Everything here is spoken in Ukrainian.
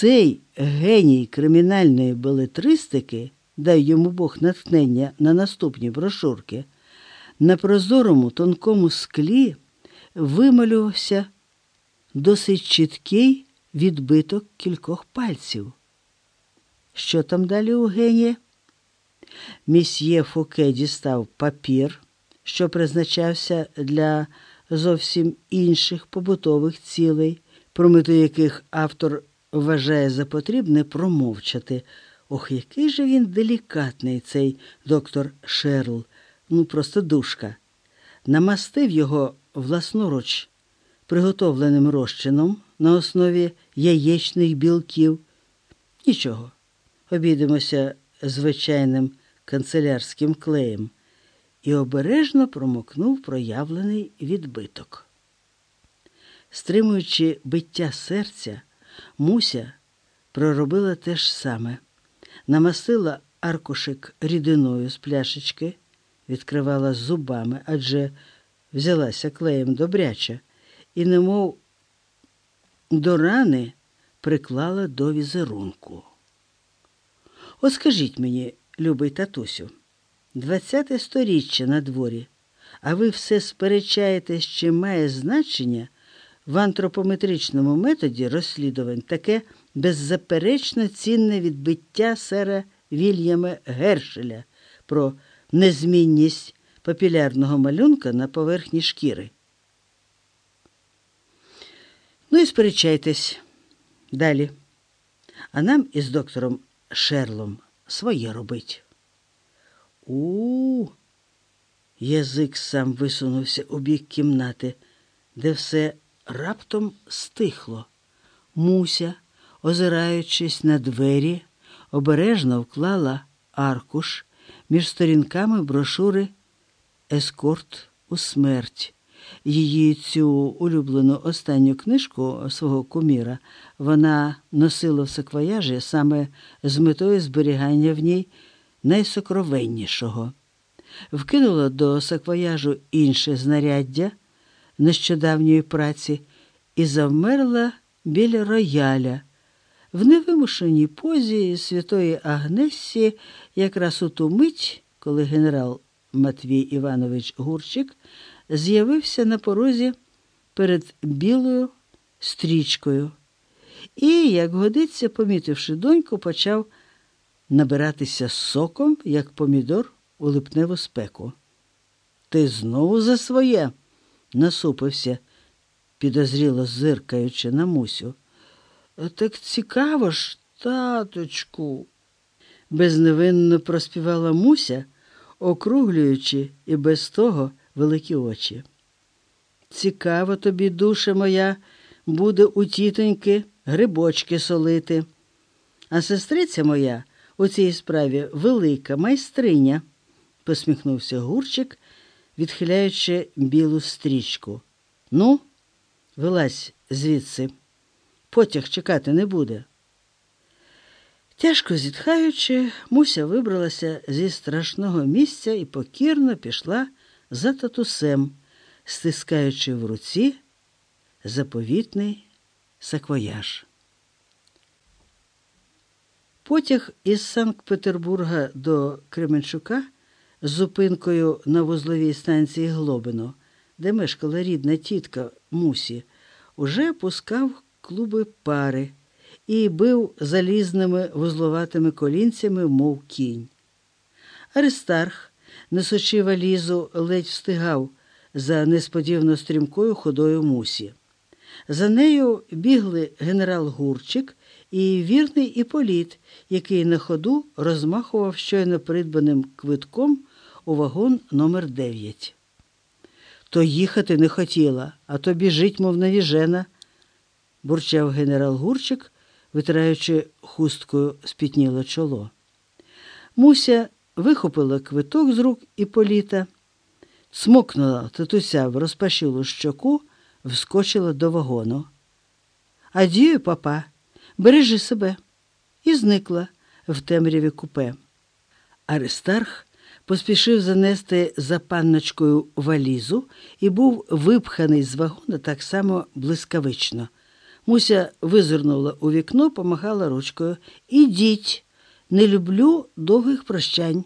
цей геній кримінальної белетристики, дай йому Бог натхнення на наступні брошурки, на прозорому тонкому склі вималювався досить чіткий відбиток кількох пальців. Що там далі у генія? Місьє Фуке дістав папір, що призначався для зовсім інших побутових цілей, про мету яких автор вважає за потрібне промовчати. Ох, який же він делікатний, цей доктор Шерл, ну просто душка. Намастив його власноруч приготовленим розчином на основі яєчних білків. Нічого, обійдемося звичайним канцелярським клеєм і обережно промокнув проявлений відбиток. Стримуючи биття серця, Муся проробила те ж саме, намастила аркушик рідиною з пляшечки, відкривала зубами, адже взялася клеєм добряче, і, немов до рани, приклала до візерунку. От скажіть мені, любий татусю, двадцяте сторіччя на дворі, а ви все сперечаєтесь, чи має значення в антропометричному методі розслідувань таке беззаперечно цінне відбиття сера Вільяма Гершеля про незмінність папілярного малюнка на поверхні шкіри. Ну і сперечайтесь далі. А нам із доктором Шерлом своє робить. У, язик сам висунувся у бік кімнати, де все раптом стихло. Муся, озираючись на двері, обережно вклала аркуш між сторінками брошури Ескорт у смерть. Її цю улюблену останню книжку свого куміра вона носила в саквояжі саме з метою зберігання в ній найсокровеннішого. Вкинула до саквояжу інше знаряддя нещодавньої праці і завмерла біля рояля в невимушеній позі святої Агнесі якраз у ту мить, коли генерал Матвій Іванович Гурчик з'явився на порозі перед білою стрічкою і, як годиться, помітивши доньку, почав набиратися соком, як помідор у липневу спеку. Ти знову за своє? Насупився, підозріло зиркаючи на Мусю. Так цікаво ж, таточку, безневинно проспівала Муся, округлюючи і без того великі очі. Цікаво тобі, душа моя, буде у тітоньки грибочки солити. А сестриця моя у цій справі велика майстриня, посміхнувся Гурчик, відхиляючи білу стрічку. Ну, вилазь звідси, потяг чекати не буде. Тяжко зітхаючи, Муся вибралася зі страшного місця і покірно пішла за татусем, стискаючи в руці заповітний саквояж. Потяг із Санкт-Петербурга до Кременчука з зупинкою на вузловій станції Глобино, де мешкала рідна тітка Мусі, уже пускав клуби пари і бив залізними вузловатими колінцями, мов кінь. Аристарх, несучи валізу, ледь встигав за несподівано стрімкою ходою Мусі. За нею бігли генерал Гурчик і вірний Іполіт, який на ходу розмахував щойно придбаним квитком у вагон номер 9 То їхати не хотіла, а то біжить, мов навіжена, бурчав генерал Гурчик, витираючи хусткою спітніло чоло. Муся вихопила квиток з рук Іполіта, цмокнула татуся в розпашілу щоку, вскочила до вагону. Адію, папа, бережи себе, і зникла в темряві купе. Аристарх поспішив занести за панночкою валізу і був випханий з вагона так само блискавично. Муся визирнула у вікно, помахала ручкою. Ідіть, не люблю довгих прощань.